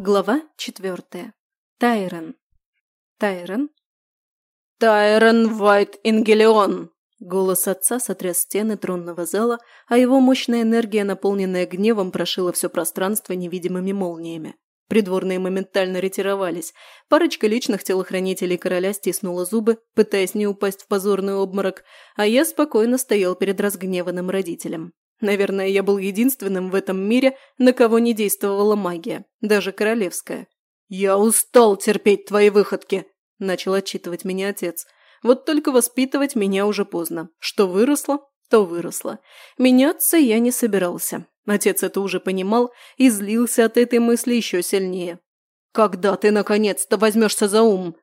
Глава четвертая. Тайрон. Тайрон? «Тайрон Вайт Ингелион!» Голос отца сотряс стены тронного зала, а его мощная энергия, наполненная гневом, прошила все пространство невидимыми молниями. Придворные моментально ретировались. Парочка личных телохранителей короля стиснула зубы, пытаясь не упасть в позорный обморок, а я спокойно стоял перед разгневанным родителем. Наверное, я был единственным в этом мире, на кого не действовала магия, даже королевская. «Я устал терпеть твои выходки!» – начал отчитывать меня отец. Вот только воспитывать меня уже поздно. Что выросло, то выросло. Меняться я не собирался. Отец это уже понимал и злился от этой мысли еще сильнее. «Когда ты наконец-то возьмешься за ум?»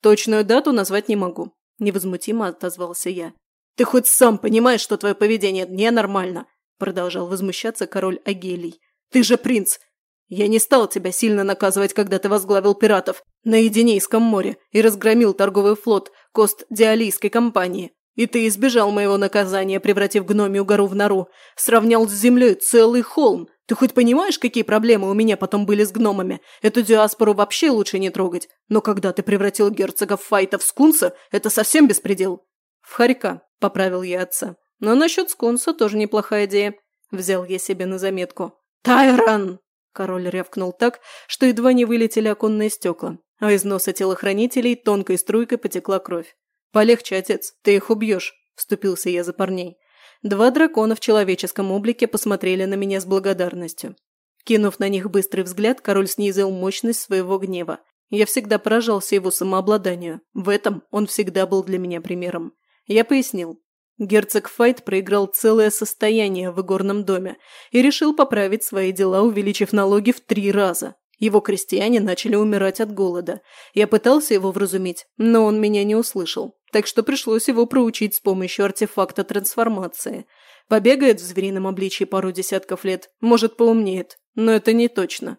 «Точную дату назвать не могу», – невозмутимо отозвался я. «Ты хоть сам понимаешь, что твое поведение ненормально?» Продолжал возмущаться король Агелий. «Ты же принц! Я не стал тебя сильно наказывать, когда ты возглавил пиратов на Единейском море и разгромил торговый флот Кост-Диалийской компании. И ты избежал моего наказания, превратив гномию гору в нору, сравнял с землей целый холм. Ты хоть понимаешь, какие проблемы у меня потом были с гномами? Эту диаспору вообще лучше не трогать. Но когда ты превратил герцога Файта в скунса, это совсем беспредел». «В хорька», – поправил я отца. Но насчет скунса тоже неплохая идея. Взял я себе на заметку. «Тайрон!» Король рявкнул так, что едва не вылетели оконные стекла, а из носа телохранителей тонкой струйкой потекла кровь. «Полегче, отец, ты их убьешь», – вступился я за парней. Два дракона в человеческом облике посмотрели на меня с благодарностью. Кинув на них быстрый взгляд, король снизил мощность своего гнева. Я всегда поражался его самообладанию. В этом он всегда был для меня примером. Я пояснил. Герцог Файт проиграл целое состояние в игорном доме и решил поправить свои дела, увеличив налоги в три раза. Его крестьяне начали умирать от голода. Я пытался его вразумить, но он меня не услышал, так что пришлось его проучить с помощью артефакта трансформации. Побегает в зверином обличии пару десятков лет, может, поумнеет, но это не точно.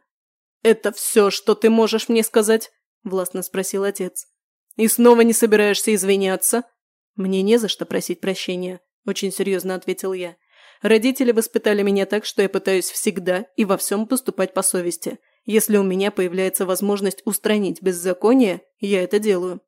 «Это все, что ты можешь мне сказать?» – властно спросил отец. «И снова не собираешься извиняться?» «Мне не за что просить прощения», – очень серьезно ответил я. «Родители воспитали меня так, что я пытаюсь всегда и во всем поступать по совести. Если у меня появляется возможность устранить беззаконие, я это делаю».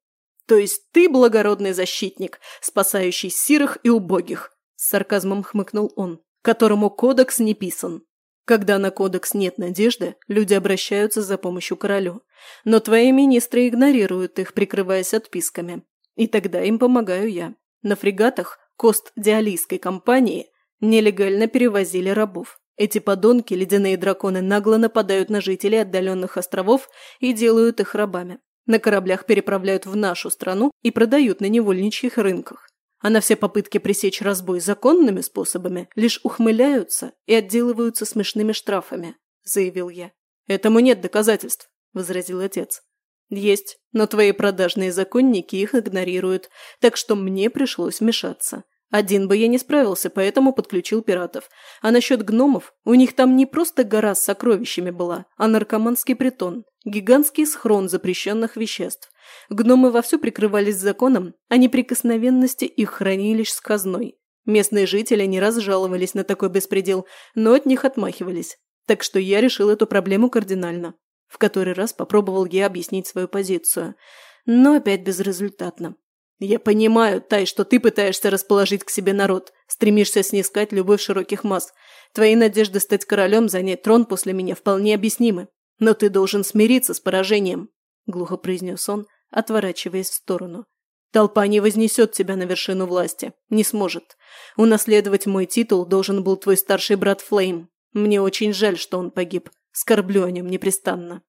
«То есть ты благородный защитник, спасающий сирых и убогих?» – с сарказмом хмыкнул он, которому кодекс не писан. Когда на кодекс нет надежды, люди обращаются за помощью королю. Но твои министры игнорируют их, прикрываясь отписками. И тогда им помогаю я. На фрегатах Кост-Диалийской компании нелегально перевозили рабов. Эти подонки, ледяные драконы, нагло нападают на жителей отдаленных островов и делают их рабами. На кораблях переправляют в нашу страну и продают на невольничьих рынках. А на все попытки пресечь разбой законными способами лишь ухмыляются и отделываются смешными штрафами, заявил я. Этому нет доказательств, возразил отец. «Есть, но твои продажные законники их игнорируют, так что мне пришлось вмешаться. Один бы я не справился, поэтому подключил пиратов. А насчет гномов, у них там не просто гора с сокровищами была, а наркоманский притон, гигантский схрон запрещенных веществ. Гномы вовсю прикрывались законом, а неприкосновенности их хранилищ с казной. Местные жители не раз жаловались на такой беспредел, но от них отмахивались. Так что я решил эту проблему кардинально. В который раз попробовал я объяснить свою позицию, но опять безрезультатно. «Я понимаю, Тай, что ты пытаешься расположить к себе народ, стремишься снискать любовь широких масс. Твои надежды стать королем, занять трон после меня вполне объяснимы. Но ты должен смириться с поражением», – глухо произнес он, отворачиваясь в сторону. «Толпа не вознесет тебя на вершину власти. Не сможет. Унаследовать мой титул должен был твой старший брат Флейм. Мне очень жаль, что он погиб. Скорблю о нем непрестанно.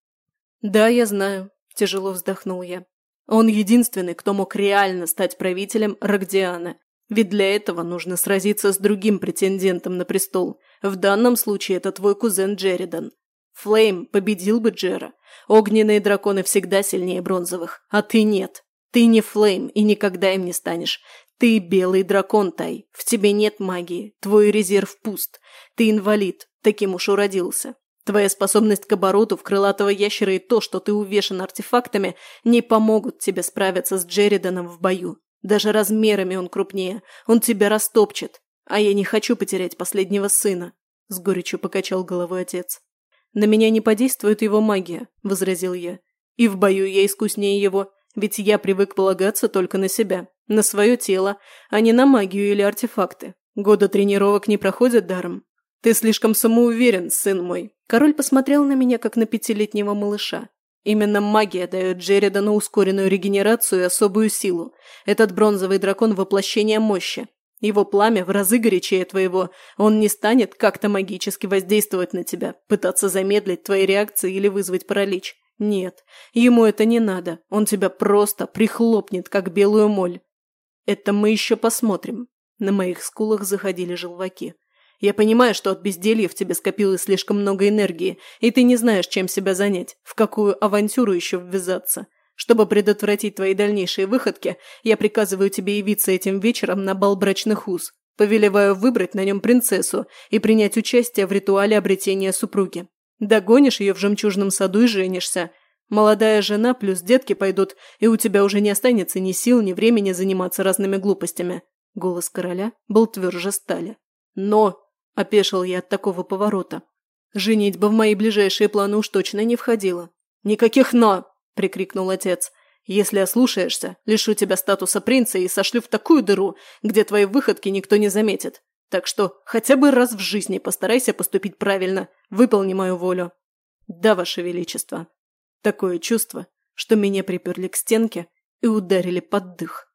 Да, я знаю, тяжело вздохнул я. Он единственный, кто мог реально стать правителем Рогдиана. Ведь для этого нужно сразиться с другим претендентом на престол. В данном случае это твой кузен Джеридан. Флейм победил бы Джера. Огненные драконы всегда сильнее бронзовых, а ты нет. Ты не Флейм и никогда им не станешь. Ты белый дракон, Тай. В тебе нет магии. Твой резерв пуст. Ты инвалид. Таким уж уродился. Твоя способность к обороту в крылатого ящера и то, что ты увешан артефактами, не помогут тебе справиться с Джериданом в бою. Даже размерами он крупнее. Он тебя растопчет. А я не хочу потерять последнего сына», – с горечью покачал головой отец. «На меня не подействует его магия», – возразил я. «И в бою я искуснее его, ведь я привык полагаться только на себя, на свое тело, а не на магию или артефакты. Года тренировок не проходят даром. Ты слишком самоуверен, сын мой». Король посмотрел на меня, как на пятилетнего малыша. Именно магия дает Джеридану ускоренную регенерацию и особую силу. Этот бронзовый дракон – воплощение мощи. Его пламя в разы горячее твоего. Он не станет как-то магически воздействовать на тебя, пытаться замедлить твои реакции или вызвать паралич. Нет, ему это не надо. Он тебя просто прихлопнет, как белую моль. Это мы еще посмотрим. На моих скулах заходили желваки. Я понимаю, что от безделья в тебе скопилось слишком много энергии, и ты не знаешь, чем себя занять, в какую авантюру еще ввязаться. Чтобы предотвратить твои дальнейшие выходки, я приказываю тебе явиться этим вечером на бал брачных уз. Повелеваю выбрать на нем принцессу и принять участие в ритуале обретения супруги. Догонишь ее в жемчужном саду и женишься. Молодая жена плюс детки пойдут, и у тебя уже не останется ни сил, ни времени заниматься разными глупостями. Голос короля был тверже стали. Но Опешил я от такого поворота. Женитьба в мои ближайшие планы уж точно не входила. «Никаких «но!» – прикрикнул отец. «Если ослушаешься, лишу тебя статуса принца и сошлю в такую дыру, где твои выходки никто не заметит. Так что хотя бы раз в жизни постарайся поступить правильно, выполни мою волю». «Да, ваше величество». Такое чувство, что меня приперли к стенке и ударили под дых.